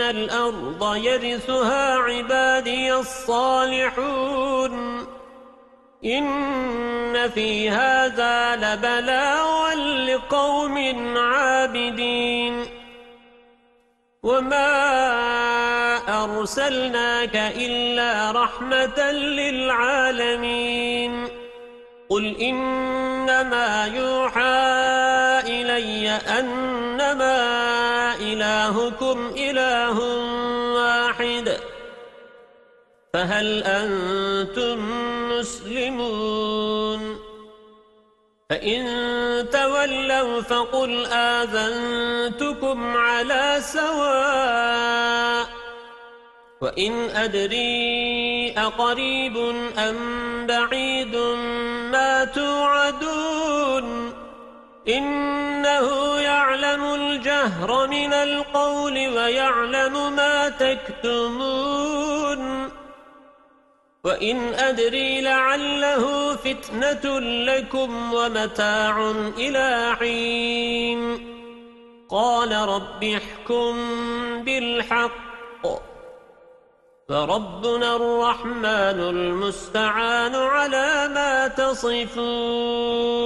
الأرض يرثها عبادي الصالحون إن في هذا لبلاغا لقوم عابدين وما أرسلناك إلا رحمة للعالمين قل إنما يوحى إلي أنما إلهكم إله واحد. فهل أنتم مسلمون؟ فإن تولوا فقل آذنتكم على سواء. وإن أدري أقريب أم بعيد ما توعدون. إنه يعلم الجهر من القول ويعلم ما تكتمون. وإن أدري لعله فتنة لكم ومتاع إلى حين. قال رب احكم بالحق. فربنا الرحمن المستعان على ما تصفون.